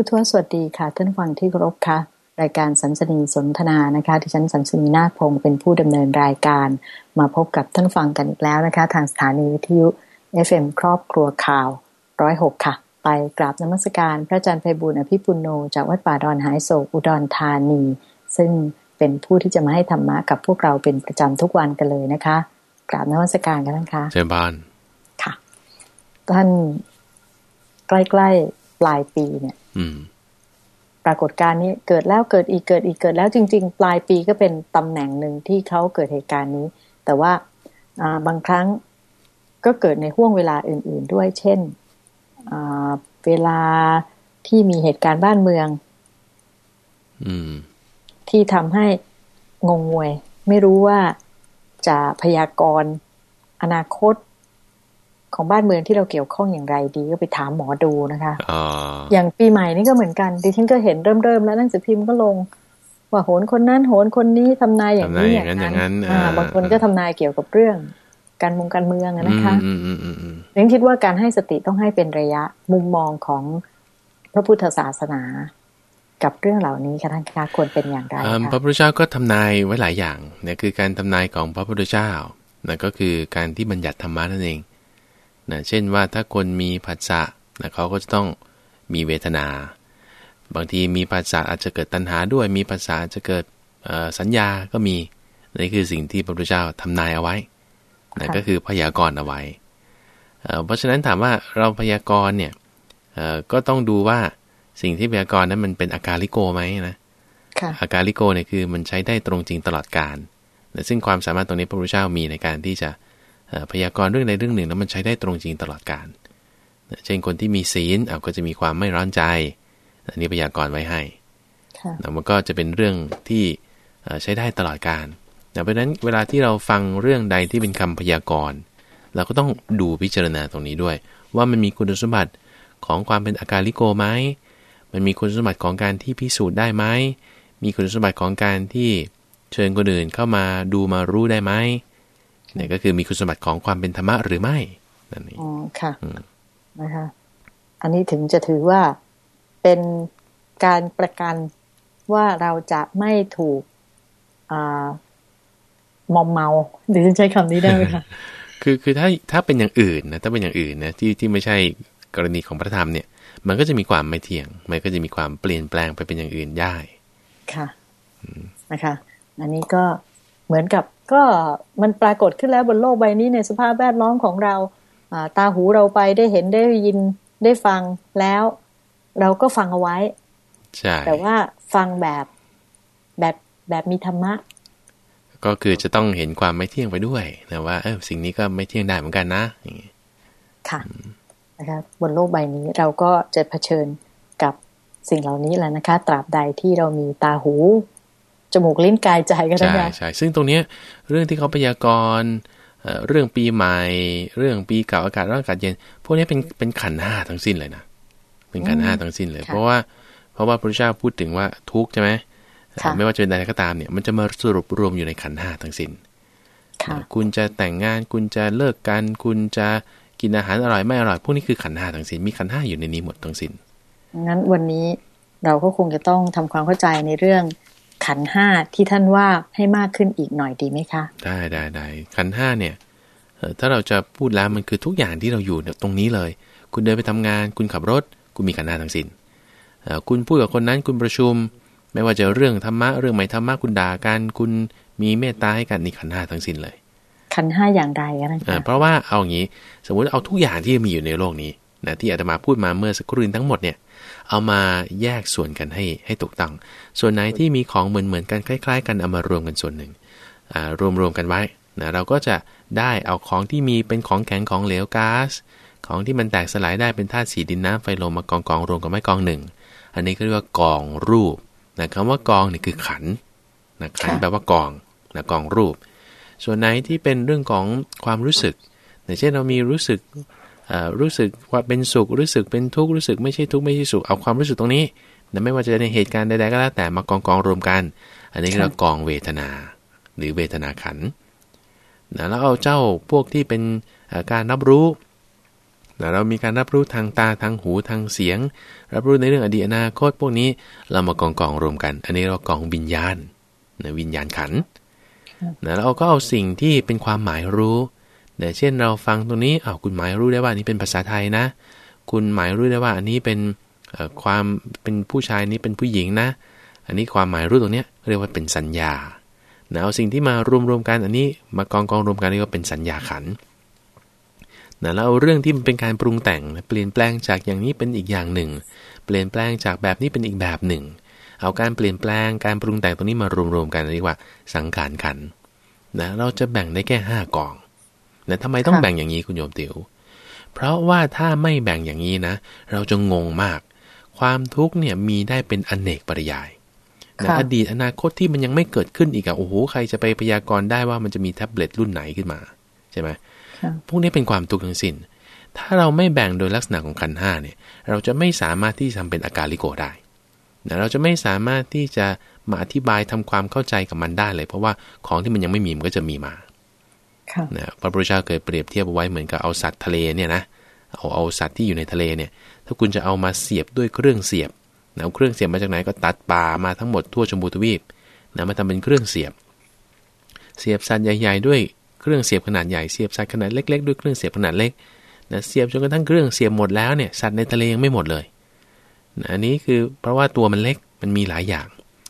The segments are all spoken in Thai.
ผู้ทวสวัสดีค่ะท่านฟังที่เคารพค่ะ รายการสัมสนีสนทนานะคะที่ฉันสัมสนีนาคพงศ์เป็นผู้ดำเนินรายการ มาพบกับท่านฟังกันอีกแล้วนะคะ ทางสถานีวิทยุ FM ครอบครัวข่าวร้อยหกค่ะ ไปกราบนมัสการ พระอาจารย์ไพบุญอภิปุโน จากวัดป่าดอนหายโศกอุดรธานี ซึ่งเป็นผู้ที่จะมาให้ธรรมะกับพวกเราเป็นประจำทุกวันกันเลยนะคะกราบนมัสการกันนะคะเชิญบานค่ะ ท่านใกล้ๆ ปลายปีเนี่ยปรากฏการณ์นี้เกิดแล้วเกิดอีกเกิดอีกเกิดแล้วจริง ๆ ปลายปีก็เป็นตำแหน่งหนึ่งที่เขาเกิดเหตุการณ์นี้ แต่ว่าบางครั้งก็เกิดในห่วงเวลาอื่น ๆ ด้วย เช่นเวลาที่มีเหตุการณ์บ้านเมืองที่ทำให้งงงวย ไม่รู้ว่าจะพยากรณ์อนาคต ของบ้านเมืองที่เราเกี่ยวข้องอย่างไรดีก็ไปถามหมอดูนะคะอย่างปีใหม่นี่ก็เหมือนกันดิฉันก็เห็นเริ่มเริ่มแล้วนั่งสือพิมพ์ก็ลง ว่าโหนคนนั้นโหนคนนี้ทำนายอย่างนี้อย่างนั้นบางคนก็ทำนายเกี่ยวกับเรื่อง การมงการเมืองนะคะดังคิดว่าการให้สติต้องให้เป็นระยะมุมมองของพระพุทธศาสนากับเรื่องเหล่านี้ค่ะท่านคะควรเป็นอย่างไรพระพุทธเจ้าก็ทำนายไว้หลายอย่างเนี่ยคือการทำนายของพระพุทธเจ้านั่นก็คือการที่บัญญัติธรรมะนั่นเอง นะเช่นว่าถ้าคนมีผัสสะนะเขาก็จะต้องมีเวทนา บางทีมีผัสสะอาจจะเกิดตัณหาด้วย มีผัสสะอาจจะเกิดสัญญาก็มีนี่คือสิ่งที่พระพุทธเจ้าทำนายเอาไว้นะก็คือพยากรณ์เอาไว้ เพราะฉะนั้นถามว่าเราพยากรณ์เนี่ยก็ต้องดูว่าสิ่งที่พยากรณ์นั้นมันเป็นอาการลิโกไหมนะอาการลิโกเนี่ยคือมันใช้ได้ตรงจริงตลอดการซึ่งความสามารถตรงนี้พระพุทธเจ้ามีในการที่จะ พยากรณ์เรื่องใดเรื่องหนึ่งแล้วมันใช้ได้ตรงจริงตลอดการเช่นคนที่มีศีลเอาก็จะมีความไม่ร้อนใจ อันนี้พยากรณ์ไว้ให้แล้วมันก็จะเป็นเรื่องที่ใช้ได้ตลอดการเพราะฉะนั้นเวลาที่เราฟังเรื่องใดที่เป็นคำพยากรณ์เราก็ต้องดูพิจารณาตรงนี้ด้วย ว่ามันมีคุณสมบัติของความเป็นอาการลิโกไหมมันมีคุณสมบัติของการที่พิสูจน์ได้ไหมมีคุณสมบัติของการที่เชิญคนอื่นเข้ามาดูมารู้ได้ไหม เนี่ยก็คือมีคุณสมบัติของความเป็นธรรมะหรือไม่นั่นเองอ๋อค่ะนะคะอันนี้ถึงจะถือว่าเป็นการประกันว่าเราจะไม่ถูกมอมเมาหรือใช้คำนี้ได้ไหมคะคือคือถ้าถ้าเป็นอย่างอื่นนะถ้าเป็นอย่างอื่นนะที่ที่ไม่ใช่กรณีของพระธรรมเนี่ย มันก็จะมีความไม่เที่ยง มันก็จะมีความเปลี่ยนแปลงไปเป็นอย่างอื่นได้ ค่ะนะคะ อันนี้ก็เหมือนกับ ก็มันปรากฏขึ้นแล้วบนโลกใบนี้ในสภาพแวดล้อมของเราตาหูเราไปได้เห็นได้ยินได้ฟังแล้ว เราก็ฟังเอาไว้ใช่แต่ว่าฟังแบบแบบแบบมีธรรมะ ก็คือจะต้องเห็นความไม่เที่ยงไปด้วยนะว่าเออสิ่งนี้ก็ไม่เที่ยงได้เหมือนกันนะอย่างนี้ค่ะนะคะบนโลกใบนี้เราก็จะเผชิญกับสิ่งเหล่านี้แหละนะคะ ตราบใดที่เรามีตาหู จมูกลิ้นกายใจก็ได้ใช่ใช่ซึ่งตรงนี้เรื่องที่เขาพยากรณ์เรื่องปีใหม่ เรื่องปีเก่าอากาศร้อนอากาศเย็น พวกนี้เป็นเป็นขันห้าทั้งสิ้นเลยนะ เป็นขันห้าทั้งสิ้นเลย เพราะว่าเพราะว่าพระเจ้าพูดถึงว่าทุกใช่ไหมไม่ว่าจะเป็นใดก็ตามเนี่ยมันจะมาสรุปรวมอยู่ในขันห้าทั้งสิ้นคุณจะแต่งงานคุณจะเลิกกันคุณจะกินอาหารอร่อยไม่อร่อยพวกนี้คือขันห้าทั้งสิ้นมีขันห้าอยู่ในนี้หมดทั้งสิ้นงั้นวันนี้เราก็คงจะต้องทำความเข้าใจในเรื่อง ขันห้าที่ท่านว่าให้มากขึ้นอีกหน่อยดีไหมคะ ได้ได้ได้ขันห้าเนี่ยถ้าเราจะพูดแล้วมันคือทุกอย่างที่เราอยู่ตรงนี้เลย คุณเดินไปทำงาน คุณขับรถ คุณมีขันห้าทั้งสิน้นคุณพูดกับคนนั้นคุณประชุม ไม่ว่าจะเรื่องธรรมะเรื่องไม่ธรรมะคุณด่ากันคุณมีเมตตาให้กันนี่ขันห้าทั้งสิ้นเลย ขันห้าอย่างไรกันนะเพราะว่าเอาอย่างนี้ สมมุติเอาทุกอย่างที่มีอยู่ในโลกนี้นะที่อาตมาพูดมาเมื่อสักครู่ทั้งหมดเนี่ย เอามาแยกส่วนกันให้ให้ถูกต้อง ส่วนไหนที่มีของเหมือนเหมือนกันคล้ายๆ กันเอามารวมกันส่วนหนึ่งรวมรวมกันไว้นะเราก็จะได้เอาของที่มีเป็นของแข็งของเหลวก๊าซของที่มันแตกสลายได้เป็นธาตุสีดินน้ำไฟลมมากองกองรวมกันไว้กองหนึ่ง อันนี้ก็เรียกว่ากองรูปนะคำว่ากองนี่คือขันนะขันแปลว่ากองนะกองรูป ส่วนไหนที่เป็นเรื่องของความรู้สึกเช่นเรามีรู้สึก รู้สึกว่าเป็นสุขรู้สึกเป็นทุกข์รู้สึกไม่ใช่ทุกข์ไม่ใช่สุขเอาความรู้สึกตรงนี้นะไม่ว่าจะในเหตุการณ์ใดๆก็แล้วแต่มากองกองรวมกัน อันนี้เรากองเวทนา หรือเวทนาขันนะแล้วเอาเจ้าพวกที่เป็นการรับรู้นะเรามีการรับรู้ทางตาทางหูทางเสียง รับรู้ในเรื่องอดีตอนาคตพวกนี้เรามากองกองรวมกัน อันนี้เรากองวิญญาณนะวิญญาณขันนะเราก็เอาสิ่งที่เป็นความหมายรู้ เนี่ยเช่นเราฟังตรงนี้อ้าวคุณหมายรู้ได้ว่านี้เป็นภาษาไทยนะ คุณหมายรู้ได้ว่าอันนี้เป็นความเป็นผู้ชายนี้เป็นผู้หญิงนะ อันนี้ความหมายรู้ตรงนี้เรียกว่าเป็นสัญญานะเอาสิ่งที่มารวมๆกันอันนี้มากองกองรวมกันเรียกว่าเป็นสัญญาขันนะแล้วเอาเรื่องที่มันเป็นการปรุงแต่งเปลี่ยนแปลงจากอย่างนี้เป็นอีกอย่างหนึ่ง เปลี่ยนแปลงจากแบบนี้เป็นอีกแบบหนึ่ง เอาการเปลี่ยนแปลงการปรุงแต่งตรงนี้มารวมๆกันเรียกว่าสังขารขันนะเราจะแบ่งได้แค่ 5กอง นะทำไมต้องแบ่งอย่างนี้คุณโยมติ๋วเพราะว่าถ้าไม่แบ่งอย่างนี้นะ เราจะงงมาก ความทุกข์เนี่ยมีได้เป็นอนเนกปริยายนะอดีตอนาคตที่มันยังไม่เกิดขึ้นอีกอะโอ้โหใครจะไปพยากรณ์ได้ว่ามันจะมีแท็บเล็ตรุ่นไหนขึ้นมาใช่ไหมพวกนี้เป็นความทุกข์ทั้งสิน้น ถ้าเราไม่แบ่งโดยลักษณะของขันห้าเนี่ย เราจะไม่สามารถที่จะทำเป็นอาการลิโกได้นะเราจะไม่สามารถที่จะมาอธิบายทำความเข้าใจกับมันได้เลย เพราะว่าของที่มันยังไม่มีมันก็จะมีมา นะพระพุทธเจ้าเคยเปรียบเทียบเอาไว้เหมือนกับเอาสัตว์ทะเลเนี่ยนะเอาเอาสัตว์ที่อยู่ในทะเลเนี่ยถ้าคุณจะเอามาเสียบด้วยเครื่องเสียบเอาเครื่องเสียบมาจากไหนก็ตัดปลามาทั้งหมดทั่วชมพูทวีปนะมาทำเป็นเครื่องเสียบ เสียบสัตว์ใหญ่ ๆ ด้วยเครื่องเสียบขนาดใหญ่เสียบสัตว์ขนาดเล็ก ๆ ด้วยเครื่องเสียบขนาดเล็กนะเสียบจนกระทั่งเครื่องเสียบหมดแล้วเนี่ยสัตว์ในทะเลยังไม่หมดเลยนะอันนี้คือเพราะว่าตัวมันเล็กมันมีหลายอย่าง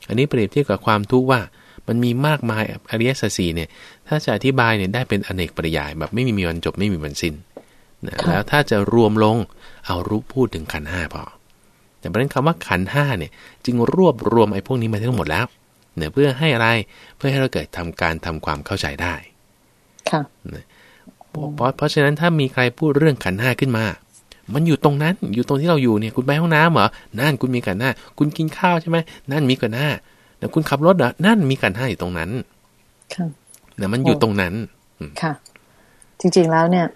อันนี้เปรียบเทียบกับความทุกข์ว่า มันมีมากมายอริยสัจสี่เนี่ย ถ้าจะอธิบายเนี่ยได้เป็นอเนกปริยายแบบไม่มีมีวันจบไม่มีวันสิ้นนะแล้วถ้าจะรวมลงเอารู้พูดถึงขันห้าพอแต่ประเด็นคำว่าขันห้าเนี่ยจึงรวบรวมไอ้พวกนี้มาทั้งหมดแล้วเนี่ยเพื่อให้อะไรเพื่อให้เราเกิดทำการทำความเข้าใจได้ค่ะเพราะเพราะฉะนั้นถ้ามีใครพูดเรื่องขันห้าขึ้นมา มันอยู่ตรงนั้นอยู่ตรงที่เราอยู่เนี่ยคุณไปห้องน้ำเหรอนั่นคุณมีขันห้า คุณกินข้าวใช่ไหมนั่นมีขันห้า แล้วคุณขับรถเหรอนั่นมีขันห้าอยู่ตรงนั้นค่ะแต่มันอยู่ตรงนั้นค่ะ จริงๆแล้วเนี่ย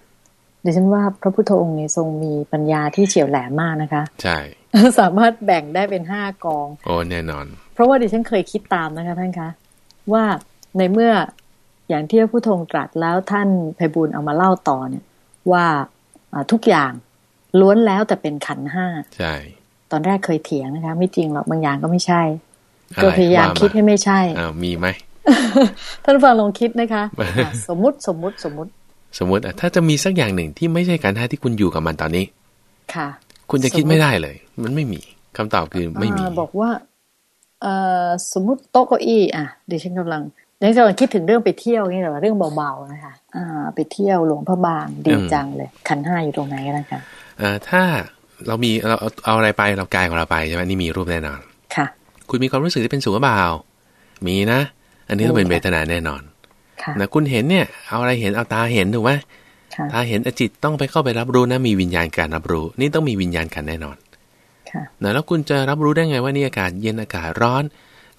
ดิฉันว่าพระพุทธองค์เนี่ยทรงมีปัญญาที่เฉียวแหลมมากนะคะ ใช่ สามารถแบ่งได้เป็นห้ากอง โอ้แน่นอน เพราะว่าดิฉันเคยคิดตามนะคะท่านคะ ว่าในเมื่ออย่างที่พระพุทธองค์ตรัสแล้วท่านไพบุญเอามาเล่าต่อเนี่ย ว่าทุกอย่างล้วนแล้วแต่เป็นขันห้าใช่ ตอนแรกเคยเถียงนะคะ ไม่จริงหรอกบางอย่างก็ไม่ใช่ ก็พยายามคิดให้ไม่ใช่อ้าวมีไหมท่านฟังลองคิดนะคะ สมมุติสมมุติสมมุติ สมมติถ้าจะมีสักอย่างหนึ่งที่ไม่ใช่การห้าที่คุณอยู่กับมันตอนนี้ ค่ะ คุณจะคิดไม่ได้เลย มันไม่มีคำตอบคือไม่มีบอกว่าเออสมมุติโต๊ะเก้าอี้อะดิฉันกำลังนี่กำลังคิดถึงเรื่องไปเที่ยวนี่แหละเรื่องเบาๆนะคะอ่าไปเที่ยวหลวงพระบางดีจังเลย ขันห้าอยู่ตรงไหนกันนะคะอ่าถ้าเรามีเราเอาอะไรไปเรากายของเราไปใช่ไหมนี่มีรูปแน่นอนค่ะ คุณมีความรู้สึกที่เป็นสุขเปล่ามีนะ อันนี้ต้องเป็นเวทนาแน่นอนนะคุณเห็นเนี่ย เอาอะไรเห็นเอาตาเห็นถูกไหมตาเห็นอจิตต้องไปเข้าไปรับรู้นะมีวิญญาณการรับรู้ นี่ต้องมีวิญญาณกันแน่นอนนะแล้วคุณจะรับรู้ได้ไงว่านี่อากาศเย็นอากาศร้อน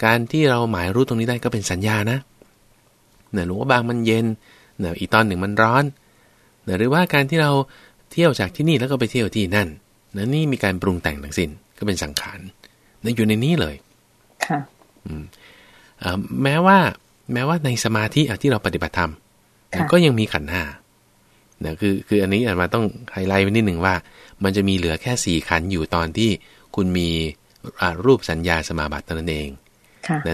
การที่เราหมายรู้ตรงนี้ได้ก็เป็นสัญญานะเนี่ยหลวงพ่อบางมันเย็นเนี่ยอีตอนหนึ่งมันร้อนเนี่ยหรือว่าการที่เราเที่ยวจากที่นี่แล้วก็ไปเที่ยวที่นั่นนะนี่มีการปรุงแต่งทั้งสิน้นก็เป็นสังขารเนี่ยอยู่ในนี้เลย ค่ะอืมแม้ว่า แม้ว่าในสมาธิที่เราปฏิบัติธรรมก็ยังมีขันห้าเนี่ยคือคืออันนี้อาจมาต้องไฮไลท์ไว้นิดหนึ่งว่า มันจะมีเหลือแค่สี่ขันอยู่ตอนที่คุณมีรูปสัญญาสมาบัติตนั้นเอง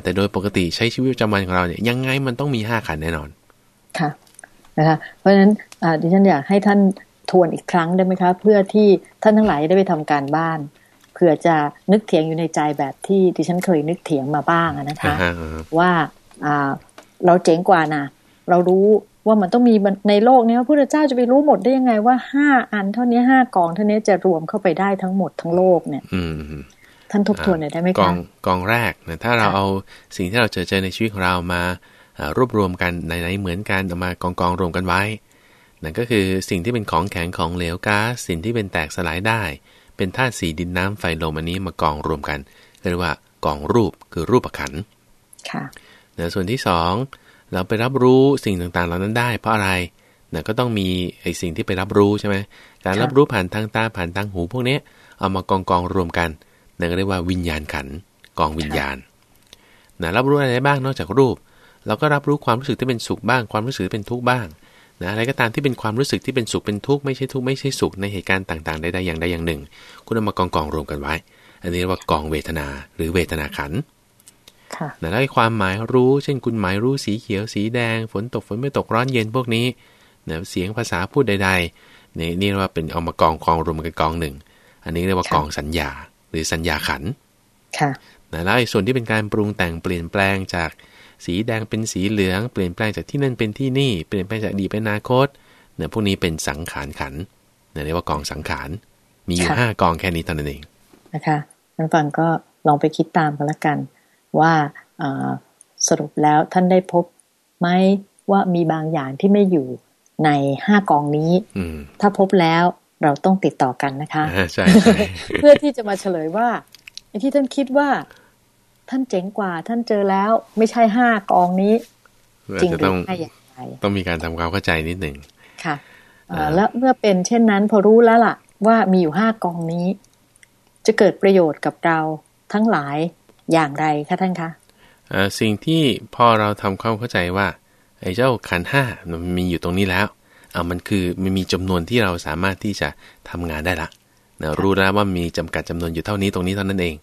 แต่โดยปกติใช้ชีวิตประจำวันของเราเนี่ยยังไงมันต้องมีห้าขันแน่นอน ค่ะนะคะเพราะฉะนั้นดิฉันอยากให้ท่านทวนอีกครั้งได้ไหมคะ เพื่อที่ท่านทั้งหลายได้ไปทำการบ้านเผื่อจะนึกเถียงอยู่ในใจแบบที่ดิฉันเคยนึกเถียงมาบ้างนะคะ ว่าเราเจ๋งกว่านะเรารู้ว่ามันต้องมีในโลกนี้พระพุทธเจ้าจะไปรู้หมดได้ยังไงว่าห้าอันเท่านี้ห้ากองเท่านี้จะรวมเข้าไปได้ทั้งหมดทั้งโลกเนี่ยท่านทบทวนหน่อยได้ไหมคะกองกองแรกนะถ้าเราเอาสิ่งที่เราเจอเจอในชีวิตของเรามารวบรวมกันไหนๆเหมือนกันเอามากองกองรวมกันไว้นั่นก็คือสิ่งที่เป็นของแข็งของเหลวก๊าซสิ่งที่เป็นแตกสลายได้ เป็นธาตุสีดินน้ำไฟลมอันนี้มากองรวมกันเรียกว่ากองรูปคือรูปขันค่ะนะส่วนที่สองเราไปรับรู้สิ่งต่างๆเหล่านั้นได้ เพราะอะไรนะก็ต้องมีไอ้สิ่งที่ไปรับรู้ใช่ไหมการรับรู้ผ่านทางตาผ่านทางหูพวกนี้เอามากองกองรวมกันนั่นก็เรียกว่าวิญญาณขันกองวิญญาณนะรับรู้อะไรบ้างนอกจากรูป เราก็รับรู้ความรู้สึกที่เป็นสุขบ้าง ความรู้สึกที่เป็นทุกข์บ้าง นะอะไรก็ตามที่เป็นความรู้สึกที่เป็นสุขเป็นทุกข์ไม่ใช่ทุกข์ไม่ใช่สุขในเหตุการณ์ต่างๆใดๆอย่างใดอย่างหนึ่ง คุณเอามากองกองรวมกันไว้ อันนี้เรียกว่ากองเวทนาหรือเวทนาขันนะแล้วความหมายรู้เช่นคุณหมายรู้สีเขียวสีแดง ฝนตกฝนไม่ตกร้อนเย็นพวกนี้นะเสียงภาษาพูดใดๆนี่นี่เรียกว่าเป็นเอามากองกองรวมกันกองหนึ่ง อันนี้เรียกว่ากองสัญญาหรือสัญญาขันค่ะนะแล้วไอ้ส่วนที่เป็นการปรุงแต่งเปลี่ยนแปลงจาก สีแดงเป็นสีเหลืองเปลี่ยนแปลงจากที่นั่นเป็นที่นี่ เปลี่ยนแปลงจากดีเป็นอนาคตเนี่ยพวกนี้เป็นสังขารขันเนี่ยเรียกว่ากองสังขารมีอยู่ห้ากองแค่นี้ตอนนั้นเองนะคะท่านฟังก็ลองไปคิดตามกันละกัน ว่าสรุปแล้วท่านได้พบไหมว่ามีบางอย่างที่ไม่อยู่ในห้ากองนี้ถ้าพบแล้วเราต้องติดต่อกันนะคะใช่เพื่อที่จะมาเฉลยว่าที่ท่านคิดว่า ท่านเจ๋งกว่า ท่านเจอแล้ว ไม่ใช่ห้ากองนี้ จริงหรือไม่อย่างไรต้องมีการทำความเข้าใจนิดหนึ่งค่ะแล้วเมื่อเป็นเช่นนั้นพอรู้แล้วล่ะ ว่ามีอยู่ห้ากองนี้ จะเกิดประโยชน์กับเราทั้งหลายอย่างไรคะท่านคะสิ่งที่พอเราทำความเข้าใจว่าไอ้เจ้าขันห้ามันมีอยู่ตรงนี้แล้วเอามันคือมันมีจำนวนที่เราสามารถที่จะทำงานได้ละนะรู้แล้วว่ามีจำกัดจำนวนอยู่เท่านี้ตรงนี้เท่านั้นเอง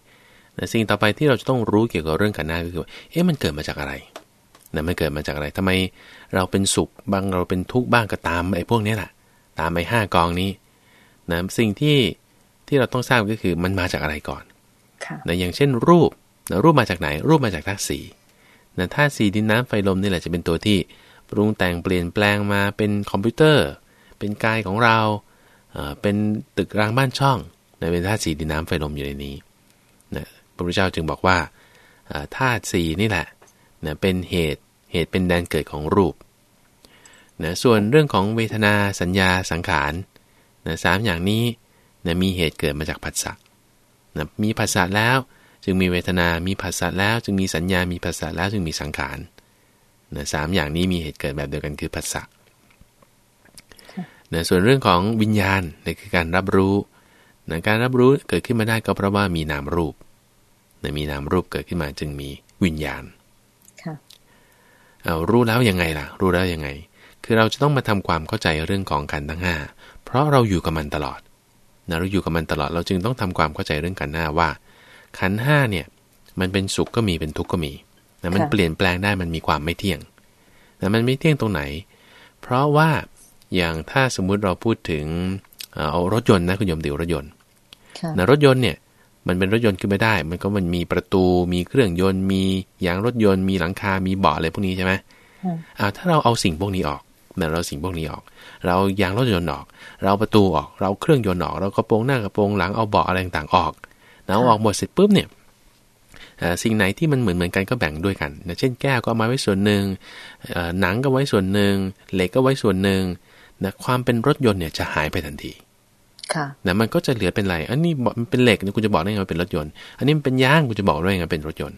นะสิ่งต่อไปที่เราจะต้องรู้เกี่ยวกับเรื่องขันธ์หน้าก็คือเอ๊ะมันเกิดมาจากอะไรนะมันเกิดมาจากอะไรทำไมเราเป็นสุขบ้างเราเป็นทุกข์บ้างก็ตามไอ้พวกนี้แหละตามไอ้ห้ากองนี้นะสิ่งที่ที่เราต้องทราบก็คือมันมาจากอะไรก่อนนะอย่างเช่นรูปนะรูปมาจากไหน รูปมาจากธาตุสีนะธาตุสีดินน้ำไฟลมนี่แหละจะเป็นตัวที่ปรุงแต่งเปลี่ยนแปลงมาเป็นคอมพิวเตอร์ เป็นกายของเราเป็นตึกรางบ้านช่องนะเป็นธาตุสีดินน้ำไฟลมอยู่ในนี้นะ พระพุทธเจ้าจึงบอกว่าธาตุสีนี่แหละนะเป็นเหตุเหตุเป็นแดนเกิดของรูปนะส่วนเรื่องของเวทนาสัญญาสังขารนะสามอย่างนี้นะมีเหตุเกิดมาจากผัสสะนะมีผัสสะแล้ว จึงมีเวทนา มีผัสสะแล้ว จึงมีสัญญา มีผัสสะแล้วจึงมีสังขารนะสามอย่างนี้มีเหตุเกิดแบบเดียวกันคือผัสสะนะส่วนเรื่องของวิญญาณนี่คือการรับรู้นะการรับรู้เกิดขึ้นมาได้ก็เพราะว่ามีนามรูป นะมีนามรูปเกิดขึ้นมาจึงมีวิญญาณเอารู้แล้วยังไงล่ะ รู้แล้วยังไง คือเราจะต้องมาทำความเข้าใจเรื่องของขันธ์ทั้งห้าเพราะเราอยู่กับมันตลอดนะเราอยู่กับมันตลอดเราจึงต้องทำความเข้าใจเรื่องขันธ์ห้าว่า ขันธ์ห้าเนี่ย มันเป็นสุขก็มีเป็นทุกข์ก็มีนะมันเปลี่ยนแปลงได้มันมีความไม่เที่ยงนะมันไม่เที่ยงตรงไหน เพราะว่าอย่างถ้าสมมุติเราพูดถึงเอารถยนต์นะคุณโยมดิวรถยนต์นะรถยนต์เนี่ย มันเป็นรถยนต์ขึ้นไม่ได้ มันก็มันมีประตู มีเครื่องยนต์ มียางรถยนต์ มีหลังคา มีเบาะอะไรพวกนี้ใช่ไหมอ่าถ้าเราเอาสิ่งพวกนี้ออกเนี่ยเราสิ่งพวกนี้ออก เรายางรถยนต์ออก เราประตูออก เราเครื่องยนต์ออก เรากระโปรงหน้ากระโปรงหลัง เอาเบาะอะไรต่างๆออกแล้วออกหมดเสร็จปุ๊บเนี่ยสิ่งไหนที่มันเหมือนเหมือนกันก็แบ่งด้วยกันเช่นแก้วก็เอามาไว้ส่วนหนึ่งหนังก็ไว้ส่วนหนึ่งเหล็กก็ไว้ส่วนหนึ่งนะความเป็นรถยนต์เนี่ยจะหายไปทันที นะมันก็จะเหลือเป็นไรอันนี้มันเป็นเหล็กนี่คุณจะบอกได้ไงว่าเป็นรถยนต์ อันนี้มันเป็นยางคุณจะบอกได้ไงเป็นรถยนต์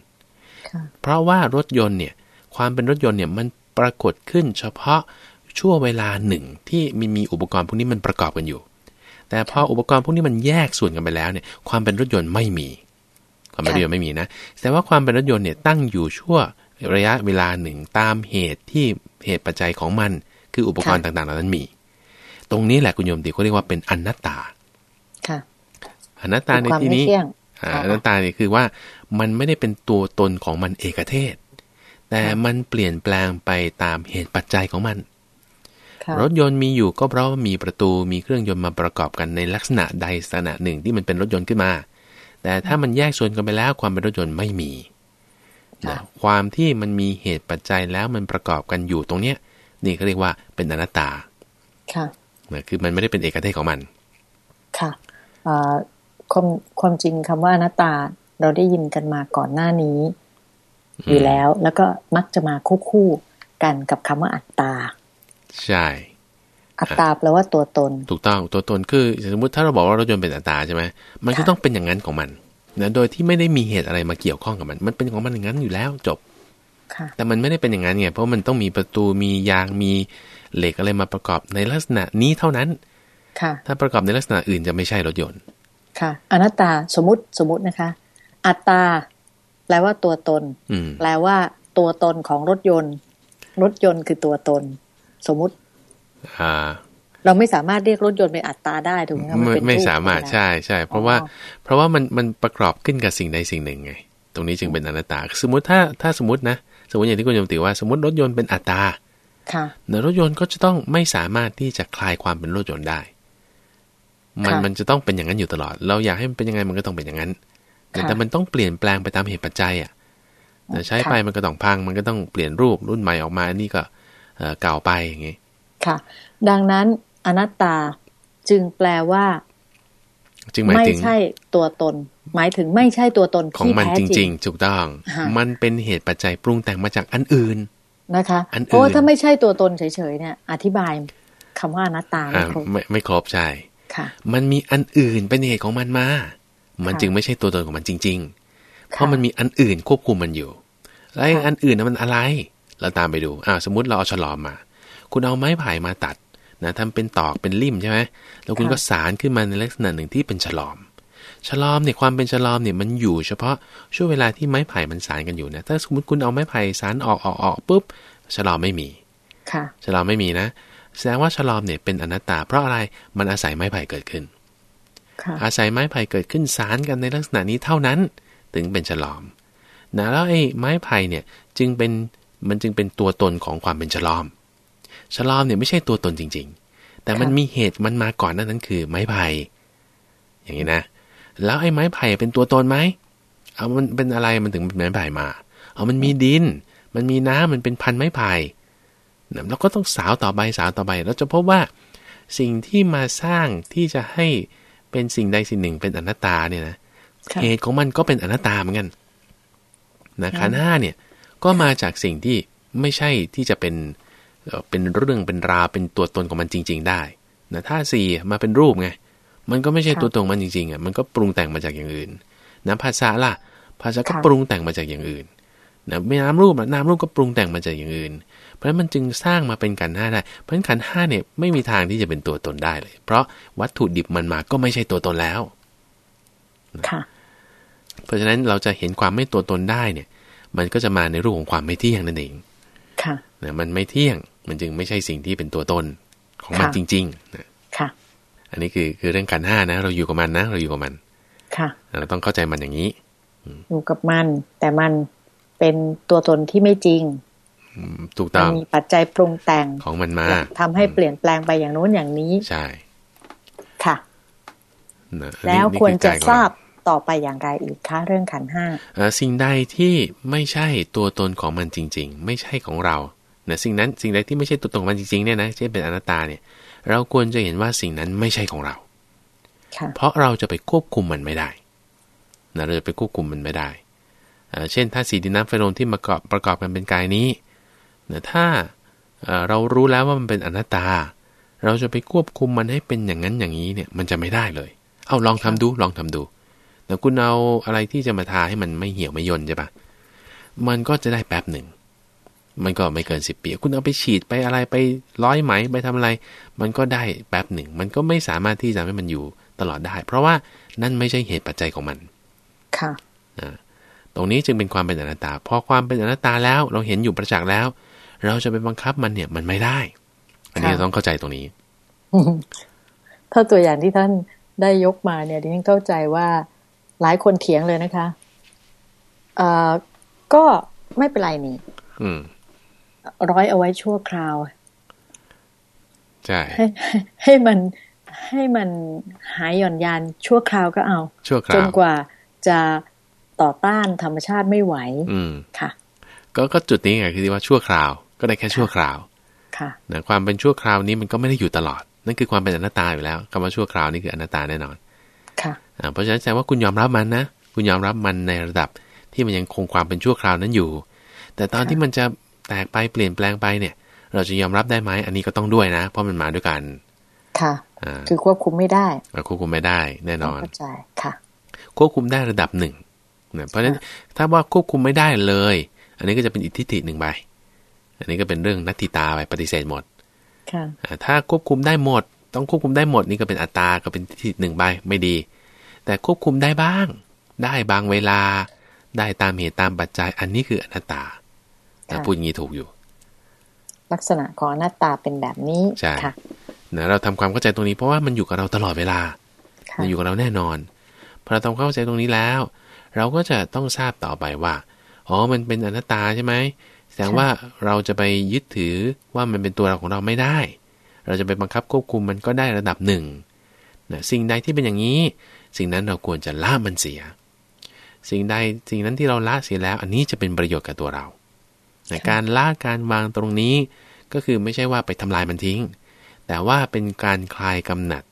เพราะว่ารถยนต์เนี่ย ความเป็นรถยนต์เนี่ยมันปรากฏขึ้นเฉพาะช่วงเวลาหนึ่งที่มีมีอุปกรณ์พวกนี้มันประกอบกันอยู่ แต่พออุปกรณ์พวกนี้มันแยกส่วนกันไปแล้วเนี่ย ความเป็นรถยนต์ไม่มี ความเป็นรถยนต์ไม่มีนะ แต่ว่าความเป็นรถยนต์เนี่ยตั้งอยู่ชั่วระยะเวลาหนึ่งตามเหตุที่เหตุปัจจัยของมัน คืออุปกรณ์ต่างๆเหล่านั้นมี ตรงนี้แหละคุณโยมติเขาเรียกว่าเป็นอนัตตา ค่ะ อนัตตาในที่นี้อนัตตาเนี่ยคือว่ามันไม่ได้เป็นตัวตนของมันเอกเทศ แต่มันเปลี่ยนแปลงไปตามเหตุปัจจัยของมัน รถยนต์มีอยู่ก็เพราะว่ามีประตูมีเครื่องยนต์มาประกอบกันในลักษณะใดลักษณะหนึ่งที่มันเป็นรถยนต์ขึ้นมา แต่ถ้ามันแยกส่วนกันไปแล้วความเป็นรถยนต์ไม่มีนะความที่มันมีเหตุปัจจัยแล้วมันประกอบกันอยู่ตรงเนี้ยนี่เขาเรียกว่าเป็นอนัตตาค่ะ นะคือมันไม่ได้เป็นเอกเทศของมัน ค่ะความความจริงคำว่าอนัตตาเราได้ยินกันมาก่อนหน้านี้ อยู่แล้ว แล้วก็มักจะมาคู่คู่กันกับคำว่าอัตตา ใช่ อัตตาแปลว่าตัวตน ถูกต้องตัวตนคือสมมติถ้าเราบอกว่ารถยนต์เป็นอัตตาใช่ไหมมันก็ต้องเป็นอย่างนั้นของมันนะโดยที่ไม่ได้มีเหตุอะไรมาเกี่ยวข้องกับมัน มันเป็นของมันอย่างนั้นอยู่แล้วจบ แต่มันไม่ได้เป็นอย่างนั้นไงเพราะมันต้องมีประตูมียางมีเหล็กอะไรมาประกอบในลักษณะนี้เท่านั้น ค่ะ ถ้าประกอบในลักษณะอื่นจะไม่ใช่รถยนต์ ค่ะ อนัตตาสมมติสมมตินะคะ อัตตาแปลว่าตัวตนแปลว่าตัวตนของรถยนต์ รถยนต์คือตัวตน สมมุติอ่าเราไม่สามารถเรียกรถยนต์เป็นอัตตาได้ถูกไหมไม่ไม่สามารถใช่ใช่เพราะว่า เพราะว่ามันมันประกอบขึ้นกับสิ่งใดสิ่งหนึ่งไง ตรงนี้จึงเป็นอนัตตา สมมติถ้าถ้าสมมตินะ สมมติอย่างที่คุณโยมติว่าสมมติรถยนต์เป็นอัตตาค่ะรถยนต์ก็จะต้องไม่สามารถที่จะคลายความเป็นรถยนต์ได้ มันมันจะต้องเป็นอย่างนั้นอยู่ตลอด เราอยากให้มันเป็นยังไงมันก็ต้องเป็นอย่างนั้น แต่มันต้องเปลี่ยนแปลงไปตามเหตุปัจจัยอะแต่ใช้ไปมันก็ต้องพัง มันก็ต้องเปลี่ยนรูปรุ่นใหม่ออกมาอันนี้ก็เก่าไปอย่างงี้ค่ะ ดังนั้นอนัตตาจึงแปลว่า จึงหมายถึงไม่ใช่ตัวตน หมายถึงไม่ใช่ตัวตนของมันจริงๆถูกต้อง มันเป็นเหตุปัจจัยปรุงแต่งมาจากอันอื่นนะคะเพราะว่าถ้าไม่ใช่ตัวตนเฉยๆเนี่ย อธิบายคำว่าอนัตตาไม่ครบไม่ไม่ครบใช่ค่ะ มันมีอันอื่นเป็นเหตุของมันมา มันจึงไม่ใช่ตัวตนของมันจริง ๆ เพราะมันมีอันอื่นควบคุมมันอยู่แล้วอันอื่นนั้นมันอะไร เราตามไปดูอ่าสมมติเราเอาฉลอมมา คุณเอาไม้ไผ่มาตัด นะทำเป็นตอกเป็นลิ่มใช่ไหมแล้วคุณก็สารขึ้นมาในลักษณะหนึ่งที่เป็นฉลอมฉลอมเนี่ยความเป็นฉลอมเนี่ยมันอยู่เฉพาะช่วงเวลาที่ไม้ไผ่มันสารกันอยู่นะถ้าสมมติคุณเอาไม้ไผ่สารออกออกออกปุ๊บฉลอมไม่มี ค่ะฉลอมไม่มีนะ แสดงว่าฉลอมเนี่ยเป็นอนัตตา เพราะอะไรมันอาศัยไม้ไผ่เกิดขึ้นอาศัยไม้ไผ่เกิดขึ้นสารกันในลักษณะนี้เท่านั้น ถึงเป็นฉลอมนะแล้วไอ้ไม้ไผ่เนี่ยจึงเป็นมันจึงเป็นตัวตนของความเป็นฉลอม ฉลอมเนี่ยไม่ใช่ตัวตนจริง ๆ แต่มันมีเหตุมันมาก่อนนั่นนั้นคือไม้ไผ่อย่างนี้นะ แล้วไอ้ไม้ไผ่เป็นตัวตนไหมเอามันเป็นอะไรมันถึงเป็นไม้ไผ่มา เอามันมีดิน มันมีน้ำมันเป็นพันไม้ไผ่เราก็ต้องสาวต่อไปสาวต่อไปเราจะพบว่าสิ่งที่มาสร้างที่จะให้เป็นสิ่งใดสิ่งหนึ่งเป็นอนัตตาเนี่ยนะเหตุของมันก็เป็นอนัตตาเหมือนกันนะขันห้าเนี่ยก็มาจากสิ่งที่ไม่ใช่ที่จะเป็น เป็นเรื่องเป็นราเป็นตัวตนของมันจริง ๆ ได้นะถ้าสี่มาเป็นรูปไง มันก็ไม่ใช่ตัวตนมันจริงๆอะมันก็ปรุงแต่งมาจากอย่างอื่นนะภาษาล่ะ ภาษาก็ปรุงแต่งมาจากอย่างอื่นนะไม่น้ำรูปน้ำรูปก็ปรุงแต่งมาจากอย่างอื่น เพราะฉะนั้นมันจึงสร้างมาเป็นขันห้าได้ เพราะฉะนั้นขันห้าเนี่ยไม่มีทางที่จะเป็นตัวตนได้เลย เพราะวัตถุดิบมันมาก็ไม่ใช่ตัวตนแล้วค่ะเพราะฉะนั้นเราจะเห็นความไม่ตัวตนได้เนี่ย มันก็จะมาในรูปของความไม่เที่ยงนั่นเอง ค่ะนะมันไม่เที่ยง มันจึงไม่ใช่สิ่งที่เป็นตัวตนของมันจริงๆนะค่ะ อันนี้คือคือเรื่องการห้านะ เราอยู่กับมันนะ เราอยู่กับมัน ค่ะ เราต้องเข้าใจมันอย่างนี้ อยู่กับมัน แต่มันเป็นตัวตนที่ไม่จริงถูกต้องมีปัจจัยปรุงแต่งของมันมาทำให้เปลี่ยนแปลงไปอย่างโน้นอย่างนี้ ใช่ ค่ะ แล้วควรจะทราบต่อไปอย่างไรอีกคะเรื่องขันห้าสิ่งใดที่ไม่ใช่ตัวตนของมันจริง ๆ ไม่ใช่ของเรา นะสิ่งนั้นสิ่งใดที่ไม่ใช่ตัวตนของมันจริงๆเนี่ยนะเช่นเป็นอนัตตาเนี่ยเราควรจะเห็นว่าสิ่งนั้นไม่ใช่ของเรา เพราะเราจะไปควบคุมมันไม่ได้นะเราจะไปควบคุมมันไม่ได้ เช่นถ้าสีดินน้ำไฟลมที่มาประกอบประกอบกันเป็นกายนี้นะถ้าเรารู้แล้วว่ามันเป็นอนัตตา เราจะไปควบคุมมันให้เป็นอย่างนั้นอย่างนี้เนี่ยมันจะไม่ได้เลย เอาลองทำดูลองทำดูแต่คุณเอาอะไรที่จะมาทาให้มันไม่เหี่ยวไม่ย่นใช่ปะมันก็จะได้แป๊บหนึ่ง มันก็ไม่เกินสิบปี คุณเอาไปฉีดไปอะไรไปร้อยไหมไปทำอะไร มันก็ได้แป๊บหนึ่ง มันก็ไม่สามารถที่จะให้มันอยู่ตลอดได้ เพราะว่านั่นไม่ใช่เหตุปัจจัยของมัน ค่ะตรงนี้จึงเป็นความเป็นอนัตตา พอความเป็นอนัตตาแล้วเราเห็นอยู่ประจักษ์แล้ว เราจะไปบังคับมันเนี่ยมันไม่ได้ อันนี้ต้องเข้าใจตรงนี้ ถ้าตัวอย่างที่ท่านได้ยกมาเนี่ยดิฉันเข้าใจว่าหลายคนเถียงเลยนะคะเอ่อก็ไม่เป็นไรนี่ ร้อยเอาไว้ชั่วคราวใช่ให้ให้มันให้มันหายหย่อนยานชั่วคราวก็เอาชั่วคราวจนกว่าจะต่อต้านธรรมชาติไม่ไหว อืมค่ะ ก็ก็จุดนี้ไงคือที่ว่าชั่วคราว ก็ได้แค่ชั่วคราว ค่ะนะความเป็นชั่วคราวนี้มันก็ไม่ได้อยู่ตลอด นั่นคือความเป็นอนัตตาอยู่แล้วคำว่าชั่วคราวนี่คืออนัตตาแน่นอน ค่ะเพราะฉะนั้นแสดงว่าคุณยอมรับมันนะคุณยอมรับมันในระดับที่มันยังคงความเป็นชั่วคราวนั้นอยู่ แต่ตอนที่มันจะ แตกไปเปลี่ยนแปลงไปเนี่ย เราจะยอมรับได้ไหมอันนี้ก็ต้องด้วยนะ เพราะมันมาด้วยกัน ค่ะคือควบคุมไม่ได้ควบคุมไม่ได้แน่นอนเข้าใจค่ะ ควบคุมได้ระดับหนึ่งนะเพราะฉะนั้นถ้าว่าควบคุมไม่ได้เลย อันนี้ก็จะเป็นอิทธิฏฐิหนึ่งไปอันนี้ก็เป็นเรื่องนัตติตาไปปฏิเสธหมดค่ะถ้าควบคุมได้หมด ต้องควบคุมได้หมดนี่ก็เป็นอัตตาก็เป็นทิศหนึ่งใบไม่ดี แต่ควบคุมได้บ้าง ได้บางเวลา ได้ตามเหตุตามปัจจัย อันนี้คืออนัตตา ถ้าพูดงี้ถูกอยู่ ลักษณะของอนัตตาเป็นแบบนี้ใช่ค่ะนะเราทำความเข้าใจตรงนี้เพราะว่ามันอยู่กับเราตลอดเวลามันอยู่กับเราแน่นอนพอเราทำความเข้าใจตรงนี้แล้ว เราก็จะต้องทราบต่อไปว่าอ๋อมันเป็นอนัตตาใช่ไหมแสดงว่าเราจะไปยึดถือว่ามันเป็นตัวเราของเราไม่ได้ เราจะไปบังคับควบคุมมันก็ได้ระดับหนึ่งนะสิ่งใดที่เป็นอย่างนี้ สิ่งนั้นเราควรจะละมันเสีย สิ่งใดสิ่งนั้นที่เราละเสียแล้ว อันนี้จะเป็นประโยชน์กับตัวเรา ในการละการวางตรงนี้ก็คือไม่ใช่ว่าไปทำลายมันทิ้ง แต่ว่าเป็นการคลายกำหนัด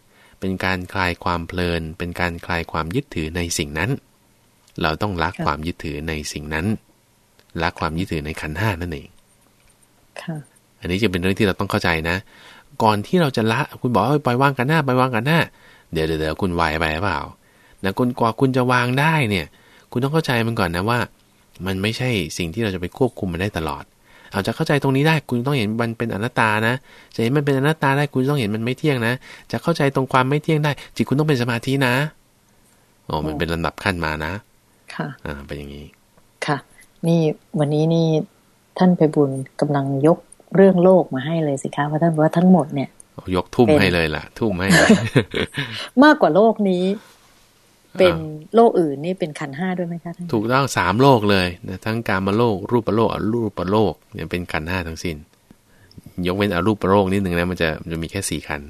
เป็นการคลายความเพลิน เป็นการคลายความยึดถือในสิ่งนั้น เราต้องละความยึดถือในสิ่งนั้นละความยึดถือในขันห้านั่นเองอันนี้จะเป็นเรื่องที่เราต้องเข้าใจนะ ก่อนที่เราจะละคุณบอกว่าปล่อยวางกันหน้าปล่อยวางกันหน้า เดี๋ยวเดี๋ยวคุณไหวไปเปล่านะคุณกว่าคุณจะวางได้เนี่ย คุณต้องเข้าใจมันก่อนนะว่า มันไม่ใช่สิ่งที่เราจะไปควบคุมมันได้ตลอด เอาจะเข้าใจตรงนี้ได้คุณต้องเห็นมันเป็นอนัตตานะ จะเห็นมันเป็นอนัตตาได้คุณต้องเห็นมันไม่เที่ยงนะ จะเข้าใจตรงความไม่เที่ยงได้ จิตคุณต้องเป็นสมาธินะโอ้มันเป็นลำดับขั้นมานะ ค่ะ อ่าเป็นอย่างนี้ ค่ะ นี่วันนี้นี่ท่านไปบุญกำลังยกเรื่องโลกมาให้เลยสิคะเพราะท่านว่าทั้งหมดเนี่ยยกทุ่มให้เลยล่ะ ทุ่มให้ มากกว่าโลกนี้ เป็นโลกอื่นนี่เป็นขันห้าด้วยไหมคะท่านถูกต้องสามโลกเลยนะทั้งการมาโลก รูปโลกอรูปโลกเนี่ยเป็นขันห้าทั้งสิ้น ยกเว้นอรูปโลกนิดหนึ่งนะมันจะมันจะมีแค่สี่ขัน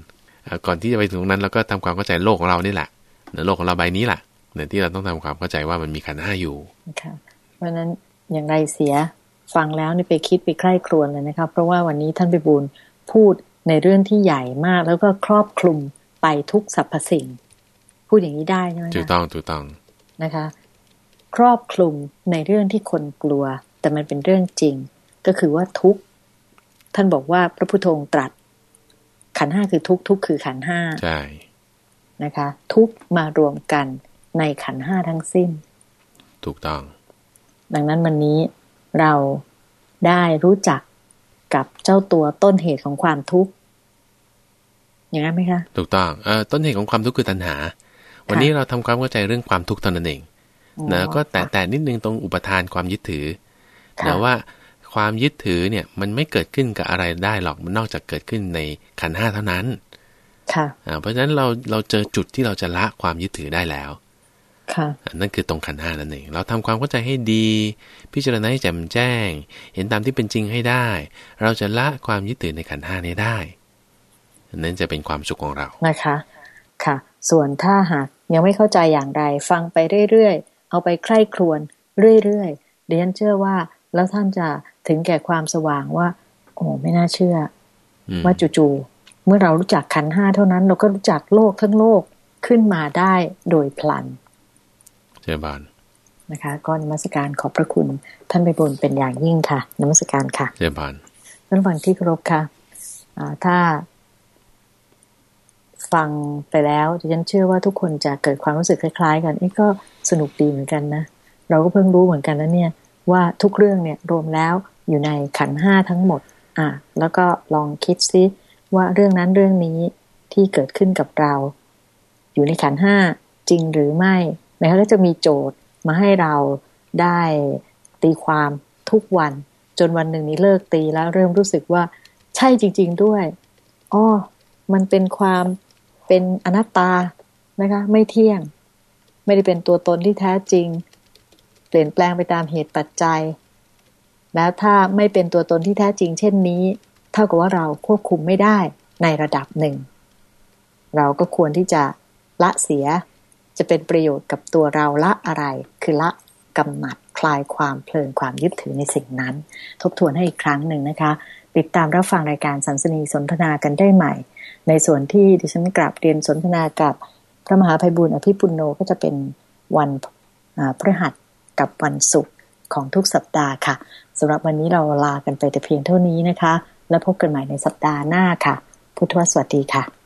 ก่อนที่จะไปถึงตรงนั้นเราก็ทำความเข้าใจโลกของเรานี่แหละโลกของเราใบนี้แหละเนี่ยที่เราต้องทำความเข้าใจว่ามันมีขันห้าอยู่ค่ะเพราะนั้นอย่างไรเสียฟังแล้วนี่ไปคิดไปใคร่ครวญเลยนะคะเพราะว่าวันนี้ท่านไปบูลพูดในเรื่องที่ใหญ่มากแล้วก็ครอบคลุมไปทุกสรรพสิ่ง พูดอย่างนี้ได้ใช่ไหมถูกต้องถูกต้องนะคะ ครอบคลุมในเรื่องที่คนกลัว แต่มันเป็นเรื่องจริง ก็คือว่าทุกท่านบอกว่าพระพุทโธตรัส ขันห้าคือทุกทุกคือขันห้าใช่นะคะ ทุกมารวมกันในขันห้าทั้งสิ้น ถูกต้อง ดังนั้นวันนี้เราได้รู้จักกับเจ้าตัวต้นเหตุของความทุกข์อย่างนั้นไหมคะ ถูกต้องเออต้นเหตุของความทุกข์คือตัณหา วันนี้เราทำความเข้าใจเรื่องความทุกข์ตอนนั้นเองนะก็แต่แต่นิดนึงตรงอุปทานความยึดถือแต่ว่าความยึดถือเนี่ยมันไม่เกิดขึ้นกับอะไรได้หรอกมันนอกจากเกิดขึ้นในขันห้าเท่านั้น ค่ะเพราะฉะนั้นเราเราเจอจุดที่เราจะละความยึดถือได้แล้วนั่นคือตรงขันห้านั่นเองเราทำความเข้าใจให้ดี พิจารณาให้แจ่มแจ้ง เห็นตามที่เป็นจริงให้ได้ เราจะละความยึดถือในขันห้านี้ได้ นั่นจะเป็นความสุขของเรานะคะ ค่ะ ส่วนถ้าหากยังไม่เข้าใจอย่างไร ฟังไปเรื่อยๆ เอาไปใคร่ครวญเรื่อยๆเดียนเชื่อว่า แล้วท่านจะถึงแก่ความสว่างว่า โอ้ไม่น่าเชื่อ ว่าจู่ๆเมื่อเรารู้จักขันห้าเท่านั้น เราก็รู้จักโลกทั้งโลกขึ้นมาได้โดยพลันเจบานนะคะก็นมัสการขอบพระคุณท่านไปบุญเป็นอย่างยิ่งค่ะนมัสการค่ะเจบานท่านฟังที่เคารพค่ะถ้า ฟังไปแล้วดิฉันเชื่อว่าทุกคนจะเกิดความรู้สึกคล้าย ๆ กันเอ้ก็สนุกดีเหมือนกันนะ เราก็เพิ่งรู้เหมือนกันนะเนี่ยว่าทุกเรื่องเนี่ยรวมแล้วอยู่ในขันห้าทั้งหมด อะ แล้วก็ลองคิดซิว่าเรื่องนั้นเรื่องนี้ที่เกิดขึ้นกับเรา อยู่ในขันห้าจริงหรือไม่นะคะแล้วจะมีโจทย์มาให้เราได้ตีความทุกวัน จนวันหนึ่งนี้เลิกตีแล้วเริ่มรู้สึกว่า ใช่จริง ๆด้วยอ๋อมันเป็นความ เป็นอนัตตานะคะ ไม่เที่ยง ไม่ได้เป็นตัวตนที่แท้จริง เปลี่ยนแปลงไปตามเหตุปัจจัย แล้วถ้าไม่เป็นตัวตนที่แท้จริง เช่นนี้ เท่ากับว่าเราควบคุมไม่ได้ในระดับหนึ่ง เราก็ควรที่จะละเสียจะเป็นประโยชน์กับตัวเราละอะไร คือละกำหนัดคลายความเพลินความยึดถือในสิ่งนั้น ทบทวนให้อีกครั้งหนึ่งนะคะ ติดตามรับฟังรายการสันสนีสนทนากันได้ใหม่ ในส่วนที่ดิฉันกราบเรียนสนทนากับพระมหาภัยบุญอภิปุโนก็จะเป็นวันพฤหัสกับวันศุกร์ของทุกสัปดาห์ค่ะสำหรับวันนี้เราลากันไปแต่เพียงเท่านี้นะคะ แล้วพบกันใหม่ในสัปดาห์หน้าค่ะ พุทธวสวัสดีค่ะ